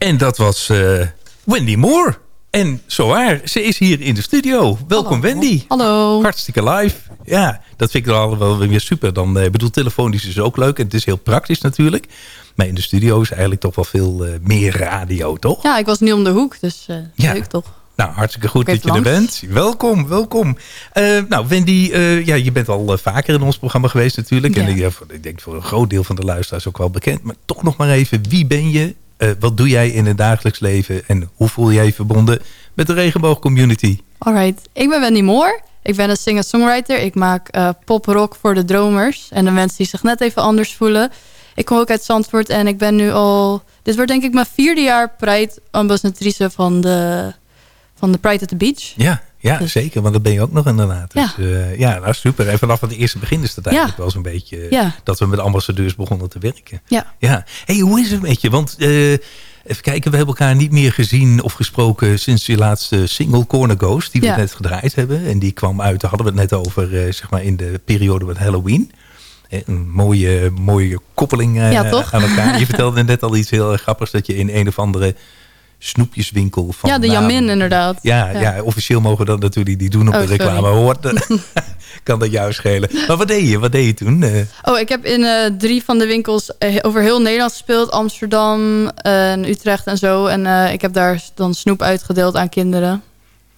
[SPEAKER 8] En dat was eh, Wendy Moore. En zowaar, ze is hier in de studio. Welkom Wendy.
[SPEAKER 14] Hallo.
[SPEAKER 8] Hartstikke live. Ja, dat vind ik dan wel weer super. Dan, ik bedoel, telefonisch is ook leuk. En het is heel praktisch natuurlijk. Maar in de studio is eigenlijk toch wel veel eh, meer radio, toch?
[SPEAKER 14] Ja, ik was nu om de hoek, dus
[SPEAKER 8] Ja.
[SPEAKER 14] leuk toch?
[SPEAKER 8] Nou, hartstikke goed dat je er bent. Welkom, welkom. Nou, Wendy, ja, je bent al vaker in ons programma geweest natuurlijk. En
[SPEAKER 14] Ja.
[SPEAKER 8] ik denk voor een groot deel van de luisteraars ook wel bekend. Maar toch nog maar even, wie ben je? Eh, wat doe jij in het dagelijks leven? En hoe voel jij je verbonden met de regenboogcommunity?
[SPEAKER 14] Alright, ik ben Wendy Moore. Ik ben een singer-songwriter. Ik maak eh pop-rock voor de dromers. En de mensen die zich net even anders voelen. Ik kom ook uit Zandvoort en ik ben nu al... Dit wordt denk ik mijn vierde jaar Pride-ambassadrice van de, van de Pride at the Beach.
[SPEAKER 8] Ja, ja zeker. Want dat ben je ook nog inderdaad.
[SPEAKER 14] Ja.
[SPEAKER 8] Dus, eh, ja, nou super. En vanaf het eerste begin is het eigenlijk
[SPEAKER 14] Ja.
[SPEAKER 8] wel zo'n beetje... eh,
[SPEAKER 14] Ja.
[SPEAKER 8] dat we met ambassadeurs begonnen te werken.
[SPEAKER 14] Ja.
[SPEAKER 8] Ja. hey, hoe is het met je? Want eh, even kijken, we hebben elkaar niet meer gezien of gesproken sinds je laatste single Corner Ghost, die we
[SPEAKER 14] Ja.
[SPEAKER 8] net gedraaid hebben. En die kwam uit, daar hadden we het net over, zeg maar in de periode met Halloween. Een mooie, mooie koppeling
[SPEAKER 14] Ja,
[SPEAKER 8] aan elkaar. Je vertelde net al iets heel grappigs dat je in een of andere snoepjeswinkel van
[SPEAKER 14] ja, de
[SPEAKER 8] naam-
[SPEAKER 14] Jamin inderdaad.
[SPEAKER 8] ja, ja. officieel mogen we dat natuurlijk niet doen op
[SPEAKER 14] Oh,
[SPEAKER 8] de reclame. Hoort, kan dat jou schelen. Maar wat deed je? Wat deed je toen? Eh,
[SPEAKER 14] Oh, ik heb in eh, drie van de winkels eh, over heel Nederland gespeeld. Amsterdam, en Utrecht en zo. En ik heb daar dan snoep uitgedeeld aan kinderen.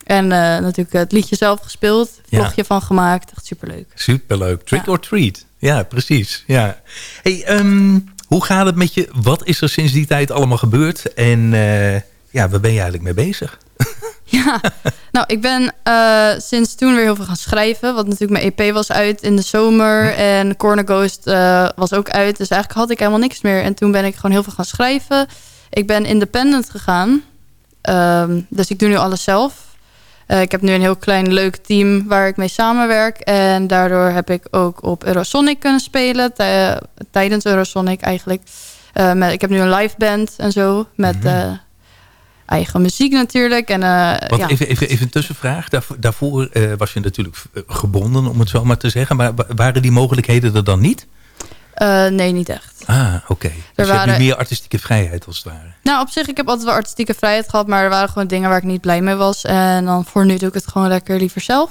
[SPEAKER 14] En natuurlijk het liedje zelf gespeeld.
[SPEAKER 8] Ja.
[SPEAKER 14] Vlogje van gemaakt. Echt superleuk.
[SPEAKER 8] Superleuk. Trick or treat. Ja, precies. Ja. Hey, ehm, hoe gaat het met je? Wat is er sinds die tijd allemaal gebeurd? En ja, waar ben je eigenlijk mee bezig?
[SPEAKER 14] Ja, nou, ik ben eh, sinds toen weer heel veel gaan schrijven. Want natuurlijk mijn EP was uit in de zomer. En Corner Ghost eh, was ook uit. Dus eigenlijk had ik helemaal niks meer. En toen ben ik gewoon heel veel gaan schrijven. Ik ben independent gegaan. Ehm, dus ik doe nu alles zelf. Eh, ik heb nu een heel klein leuk team waar ik mee samenwerk. En daardoor heb ik ook op Eurosonic kunnen spelen. tij- tijdens Eurosonic eigenlijk. Met, ik heb nu een live band en zo. Met eh, eigen muziek natuurlijk. En, eh,
[SPEAKER 8] Want
[SPEAKER 14] ja.
[SPEAKER 8] even, even, even een tussenvraag. Daarvoor, daarvoor eh, was je natuurlijk eh, gebonden, om het zo maar te zeggen. Maar wa- waren die mogelijkheden er dan niet?
[SPEAKER 14] Nee, niet echt.
[SPEAKER 8] Ah, oké. Dus je hebt nu meer artistieke vrijheid als het ware.
[SPEAKER 14] Nou, op zich, ik heb altijd wel artistieke vrijheid gehad. Maar er waren gewoon dingen waar ik niet blij mee was. En dan voor nu doe ik het gewoon lekker liever zelf.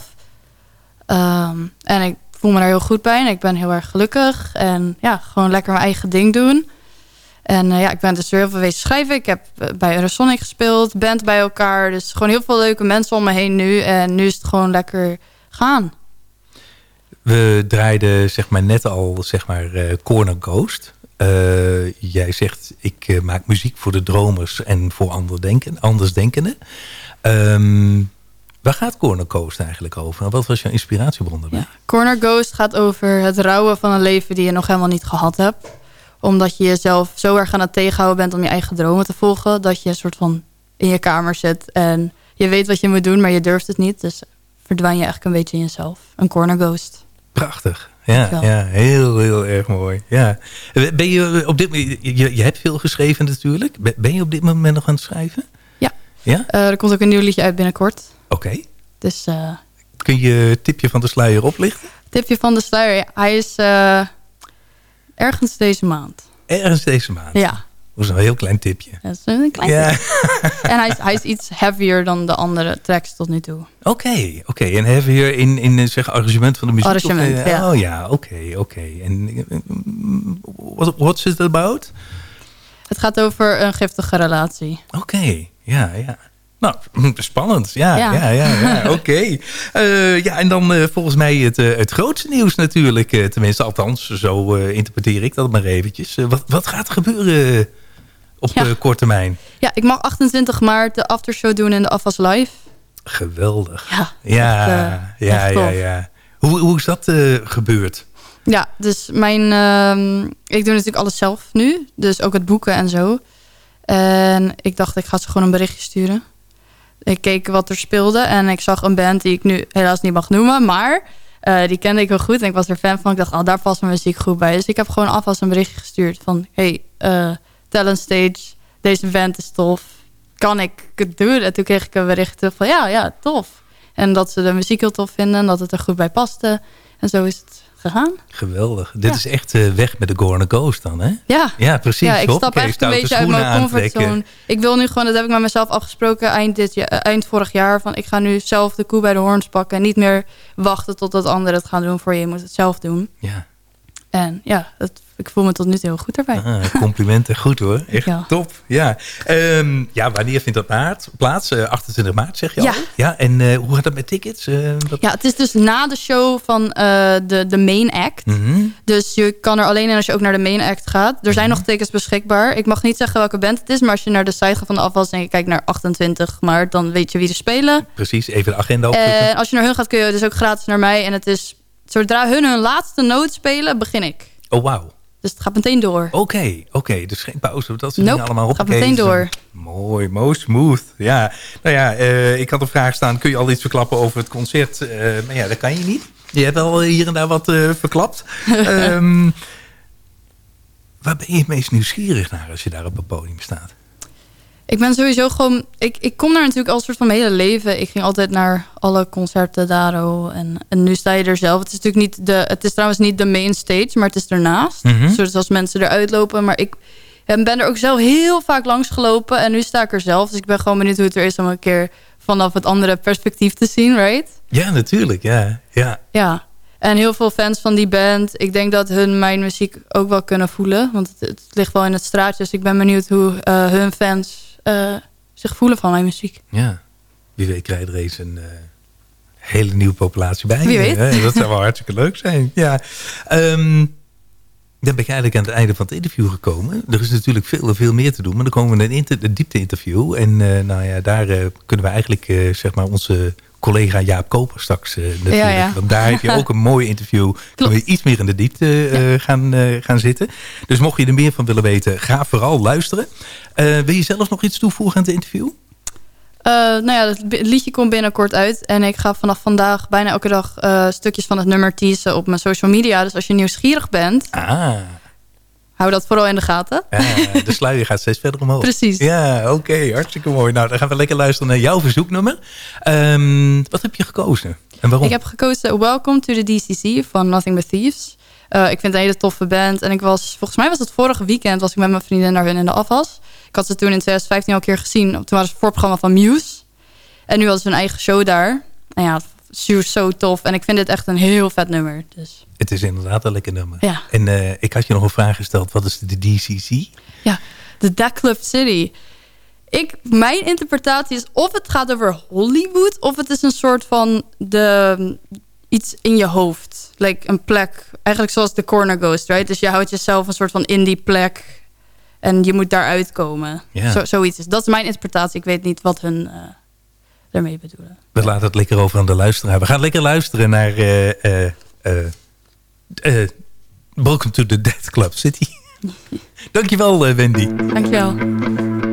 [SPEAKER 14] Ehm, en ik voel me daar heel goed bij. En ik ben heel erg gelukkig. En ja, gewoon lekker mijn eigen ding doen. En eh, ja, ik ben dus weer heel veel wezen schrijven. Ik heb eh, bij Eurosonic gespeeld. Band bij elkaar. Dus gewoon heel veel leuke mensen om me heen nu. En nu is het gewoon lekker gaan.
[SPEAKER 8] We draaiden zeg maar, net al zeg maar, eh, Corner Ghost. Jij zegt, ik maak muziek voor de dromers en voor ander denken, andersdenkenden. Ehm waar gaat Corner Ghost eigenlijk over? Wat was jouw inspiratiebron daarbij?
[SPEAKER 14] Corner Ghost gaat over het rouwen van een leven die je nog helemaal niet gehad hebt. Omdat je jezelf zo erg aan het tegenhouden bent om je eigen dromen te volgen. Dat je een soort van in je kamer zit en je weet wat je moet doen, maar je durft het niet. Dus verdwijn je eigenlijk een beetje in jezelf. Een Corner Ghost.
[SPEAKER 8] Prachtig. Ja, ja, heel, heel erg mooi. Ja. Ben je op dit moment, je, je hebt veel geschreven natuurlijk. Ben- je op dit moment nog aan het schrijven?
[SPEAKER 14] Ja.
[SPEAKER 8] Ja?
[SPEAKER 14] Eh, er komt ook een nieuw liedje uit binnenkort.
[SPEAKER 8] Oké.
[SPEAKER 14] Dus eh,
[SPEAKER 8] Kun je tipje van de sluier oplichten?
[SPEAKER 14] tipje van de sluier. Hij is eh, ergens deze maand.
[SPEAKER 8] Ergens deze maand.
[SPEAKER 14] Ja.
[SPEAKER 8] Dat is een heel klein tipje.
[SPEAKER 14] Dat is een klein
[SPEAKER 8] Ja.
[SPEAKER 14] tipje. En hij is, hij is iets heavier dan de andere tracks tot nu toe.
[SPEAKER 8] Oké, oké. En hier in, in zeg, arrangement van de muziek? of,
[SPEAKER 14] Arrangement,
[SPEAKER 8] eh,
[SPEAKER 14] ja.
[SPEAKER 8] Oh ja, oké, oké. En eh, what, what's it about?
[SPEAKER 14] Het gaat over een giftige relatie.
[SPEAKER 8] Oké, ja, ja. Nou, spannend. Ja, ja,
[SPEAKER 14] Ja.
[SPEAKER 8] ja, ja, oké. Eh, ja, en dan eh, volgens mij het, eh, het grootste nieuws natuurlijk. tenminste, althans, zo interpreteer ik dat maar eventjes. Wat, wat gaat er gebeuren op
[SPEAKER 14] Ja.
[SPEAKER 8] korte termijn?
[SPEAKER 14] Ja, ik mag 28 maart de aftershow doen in de Afwas Live.
[SPEAKER 8] Geweldig.
[SPEAKER 14] Ja,
[SPEAKER 8] Ja,
[SPEAKER 14] echt,
[SPEAKER 8] ja,
[SPEAKER 14] echt
[SPEAKER 8] ja, ja. Hoe, hoe is dat gebeurd?
[SPEAKER 14] Ja, dus mijn, ehm, ik doe natuurlijk alles zelf nu. Dus ook het boeken en zo. En ik dacht, ik ga ze gewoon een berichtje sturen. Ik keek wat er speelde en ik zag een band die ik nu helaas niet mag noemen. Maar eh, die kende ik heel goed en ik was er fan van. Ik dacht, oh, daar past mijn muziek goed bij. Dus ik heb gewoon alvast een berichtje gestuurd van... Hey, eh Talent Stage, deze band is tof. Kan ik het doen? En toen kreeg ik een bericht van ja, ja, tof. En dat ze de muziek heel tof vinden en dat het er goed bij paste. En zo is het gegaan.
[SPEAKER 8] Geweldig. Dit
[SPEAKER 14] Ja.
[SPEAKER 8] is echt eh, weg met de Gorn Ghost dan, hè?
[SPEAKER 14] Ja.
[SPEAKER 8] Ja, precies.
[SPEAKER 14] Ja, ik stap echt een beetje uit mijn comfortzone. Ik wil nu gewoon, dat heb ik met mezelf afgesproken eind, dit, jaar- eh, eind vorig jaar. Van ik ga nu zelf de koe bij de hoorns pakken. En niet meer wachten totdat anderen het gaan doen voor je. Je moet het zelf doen.
[SPEAKER 8] Ja.
[SPEAKER 14] En ja, dat, ik voel me tot nu toe heel goed daarbij.
[SPEAKER 8] Ah, complimenten, goed hoor. Echt
[SPEAKER 14] Ja.
[SPEAKER 8] top. Ja. Ehm, ja, wanneer vindt dat maart, plaats? Eh, 28 maart zeg je
[SPEAKER 14] Ja.
[SPEAKER 8] al? Ja. En eh, hoe gaat dat met tickets? Eh, dat...
[SPEAKER 14] Ja, het is dus na de show van eh, de, de main act.
[SPEAKER 8] Mhm.
[SPEAKER 14] Dus je kan er alleen in als je ook naar de main act gaat. Er zijn nog tickets beschikbaar. Ik mag niet zeggen welke band het is. Maar als je naar de site gaat van de afwas en je kijkt naar 28 maart... dan weet je wie er spelen.
[SPEAKER 8] Precies, even de agenda opzoeken.
[SPEAKER 14] En als je naar hun gaat kun je dus ook gratis naar mij. En het is, zodra hun hun laatste noot spelen, begin ik.
[SPEAKER 8] Oh, wauw.
[SPEAKER 14] Dus het gaat meteen door.
[SPEAKER 8] Oké, oké. Dus geen pauze. Dat soort
[SPEAKER 14] Nope,
[SPEAKER 8] allemaal
[SPEAKER 14] gaat
[SPEAKER 8] hoppakee.
[SPEAKER 14] meteen
[SPEAKER 8] Dus,
[SPEAKER 14] door.
[SPEAKER 8] eh, Mooi, mooi smooth. Ja, nou ja, eh, ik had een vraag staan. Kun je al iets verklappen over het concert? Eh, maar ja, dat kan je niet. Je hebt wel hier en daar wat eh, verklapt. Ehm, waar ben je het meest nieuwsgierig naar als je daar op het podium staat?
[SPEAKER 14] Ik ben sowieso gewoon... Ik, ik kom daar natuurlijk al een soort van mijn hele leven. Ik ging altijd naar alle concerten daar. oh, En, en nu sta je er zelf. Het is natuurlijk niet de... Het is trouwens niet de main stage, maar het is ernaast.
[SPEAKER 15] Mhm.
[SPEAKER 14] Zodat als mensen eruit lopen. Maar ik ben er ook zelf heel vaak langs gelopen. En nu sta ik er zelf. Dus ik ben gewoon benieuwd hoe het er is om een keer vanaf het andere perspectief te zien, right?
[SPEAKER 8] Ja, natuurlijk. Ja, ja.
[SPEAKER 14] Ja. En heel veel fans van die band. Ik denk dat hun mijn muziek ook wel kunnen voelen. Want het, het ligt wel in het straatje. Dus ik ben benieuwd hoe eh, hun fans eh, zich voelen van mijn muziek.
[SPEAKER 8] ja. Wie weet krijg je er eens een eh, hele nieuwe populatie bij.
[SPEAKER 14] Wie weet.
[SPEAKER 8] hè? Dat zou wel hartstikke leuk zijn. Ja. Ehm, dan ben ik eigenlijk aan het einde van het interview gekomen. Er is natuurlijk veel veel meer te doen. Maar dan komen we in een, inter- een diepte-interview. En eh, nou ja, daar kunnen we eigenlijk zeg maar onze collega Jaap Koper straks eh, natuurlijk.
[SPEAKER 14] Ja, ja.
[SPEAKER 8] Want daar heb je ook een mooi interview. Kunnen we iets meer in de diepte eh, gaan, eh, gaan zitten. Dus mocht je er meer van willen weten, ga vooral luisteren. Wil je zelf nog iets toevoegen aan het interview?
[SPEAKER 14] Nou ja, het liedje komt binnenkort uit. En ik ga vanaf vandaag bijna elke dag stukjes van het nummer teasen op mijn social media. Dus als je nieuwsgierig bent,
[SPEAKER 8] Ah.
[SPEAKER 16] Hou dat vooral in de gaten.
[SPEAKER 8] Ja, de sluier gaat steeds verder omhoog.
[SPEAKER 16] Precies.
[SPEAKER 8] Ja, oké. hartstikke mooi. Nou, dan gaan we lekker luisteren naar jouw verzoeknummer. Ehm, wat heb je gekozen? En waarom?
[SPEAKER 16] Ik heb gekozen Welcome to the DCC van Nothing But Thieves. Eh, ik vind het een hele toffe band. En ik was, volgens mij was het vorige weekend, was ik met mijn vriendin naar hun in de afwas. Ik had ze toen in 2015 al een keer gezien. Toen was het voorprogramma van Muse. En nu hadden ze een eigen show daar. En ja, super zo tof. En ik vind dit echt een heel vet nummer. Dus
[SPEAKER 8] Het is inderdaad een lekker nummer.
[SPEAKER 16] Ja.
[SPEAKER 8] En eh, ik had je nog een vraag gesteld. Wat is de DCC?
[SPEAKER 16] ja, de That Club City. Ik, mijn interpretatie is of het gaat over Hollywood... of het is een soort van de, iets in je hoofd. Like een plek. Eigenlijk zoals de Corner Ghost, right? Dus je houdt jezelf een soort van in die plek... en je moet daaruit komen.
[SPEAKER 8] Ja.
[SPEAKER 16] Zo, zoiets is. Dat is mijn interpretatie. Ik weet niet wat hun eh daarmee bedoelen.
[SPEAKER 8] We laten het lekker over aan de luisteraar. We gaan lekker luisteren naar... eh, eh, eh, Welcome to the Dead Club City. Dankjewel, Wendy.
[SPEAKER 16] Dankjewel.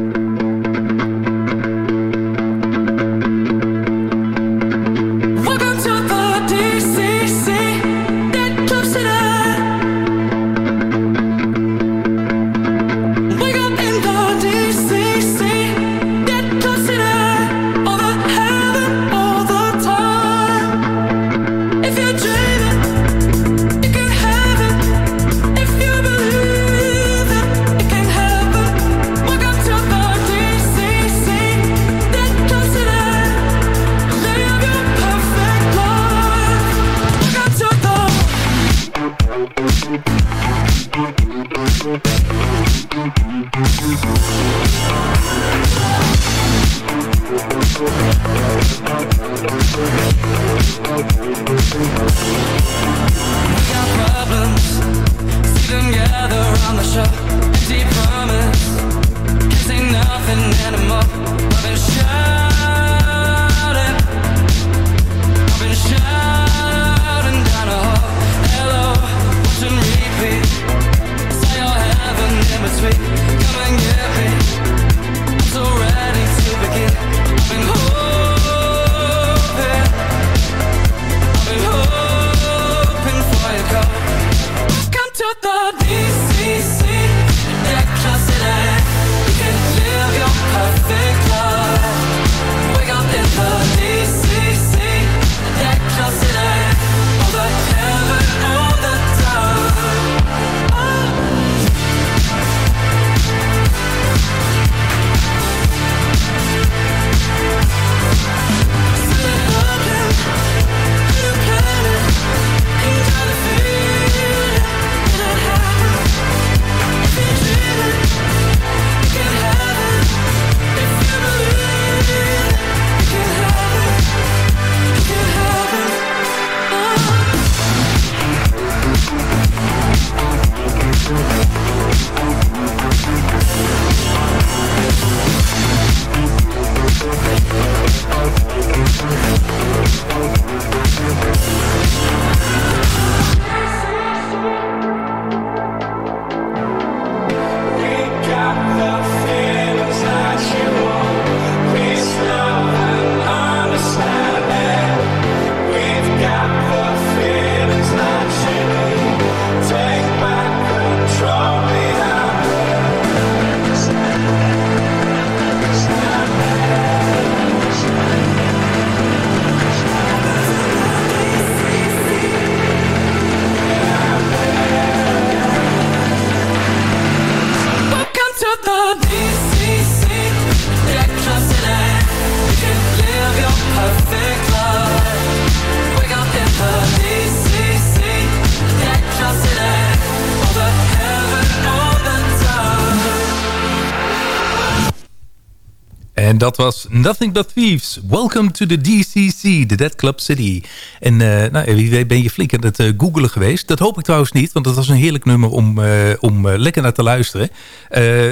[SPEAKER 8] Dat was Nothing But Thieves. Welcome to the DCC, de Dead Club City. En eh, nou, wie weet ben je flink aan het eh, googelen geweest. Dat hoop ik trouwens niet, want dat was een heerlijk nummer om, eh, om lekker naar te luisteren.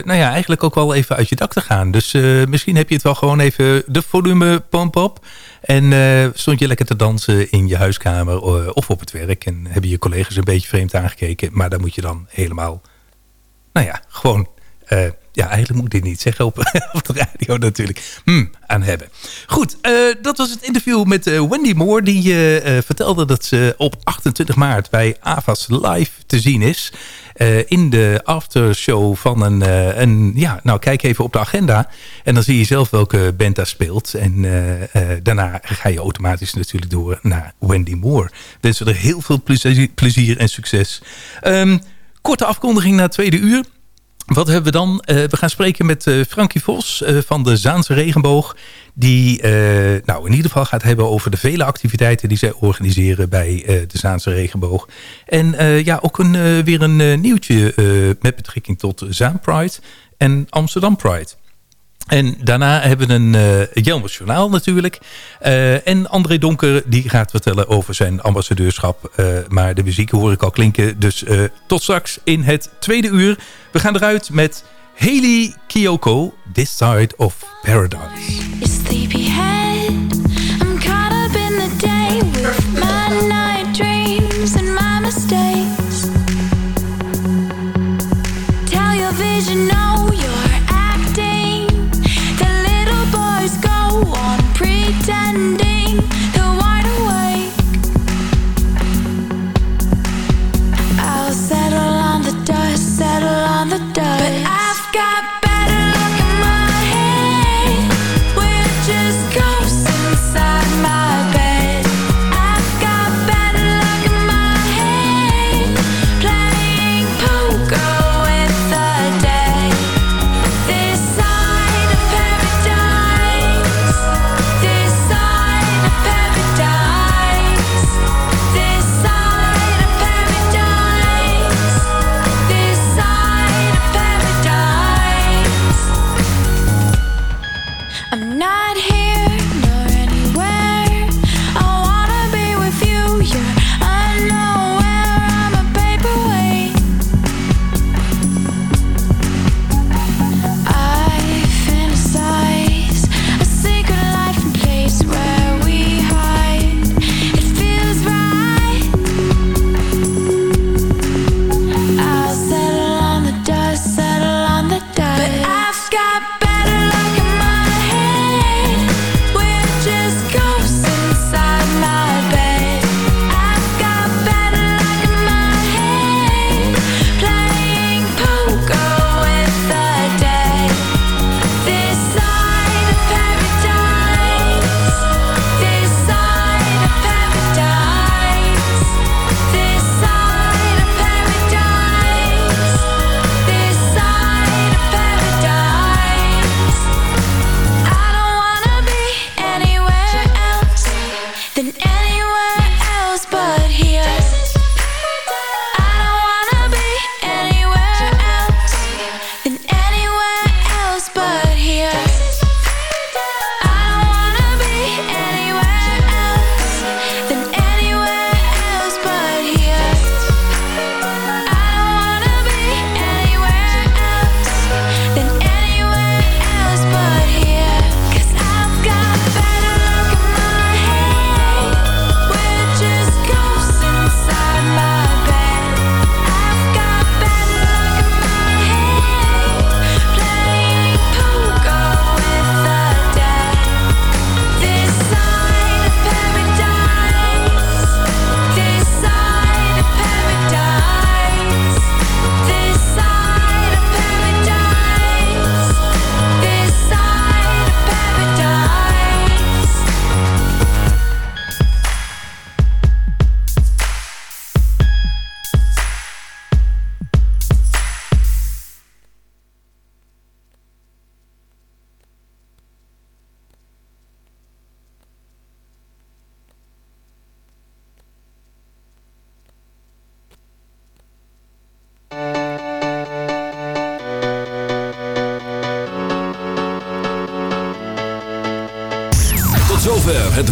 [SPEAKER 8] Nou ja, eigenlijk ook wel even uit je dak te gaan. Dus misschien heb je het wel gewoon even de volume pump op. En stond je lekker te dansen in je huiskamer of op het werk. En hebben je collega's een beetje vreemd aangekeken. Maar daar moet je dan helemaal, nou ja, gewoon
[SPEAKER 17] eh, ja, eigenlijk moet ik dit niet zeggen op, op de radio natuurlijk. Hmm, aan hebben. Goed, eh, dat was het interview met eh, Wendy Moore. Die vertelde dat ze op 28 maart bij AVAS Live te zien is. In de aftershow van een, een... Ja, nou kijk even op de agenda. En dan zie je zelf welke band daar speelt. En daarna ga je automatisch natuurlijk door naar Wendy Moore. Wensen er heel veel plezier, plezier en succes. Ehm, korte afkondiging naar het tweede uur. Wat hebben we dan? Eh, we gaan spreken met eh, Frankie Vos eh, van de Zaanse Regenboog. Die nou, in ieder geval gaat hebben over de vele activiteiten die zij organiseren bij de Zaanse Regenboog. En ja, ook een, weer een nieuwtje met betrekking tot Zaan Pride en Amsterdam Pride. En daarna hebben we een uh, Jelmers Journaal natuurlijk. Eh, en André Donker die gaat vertellen over zijn ambassadeurschap. Eh, maar de muziek hoor ik al klinken. Dus tot straks in het tweede uur. We gaan eruit met Haley Kiyoko, This Side of Paradise.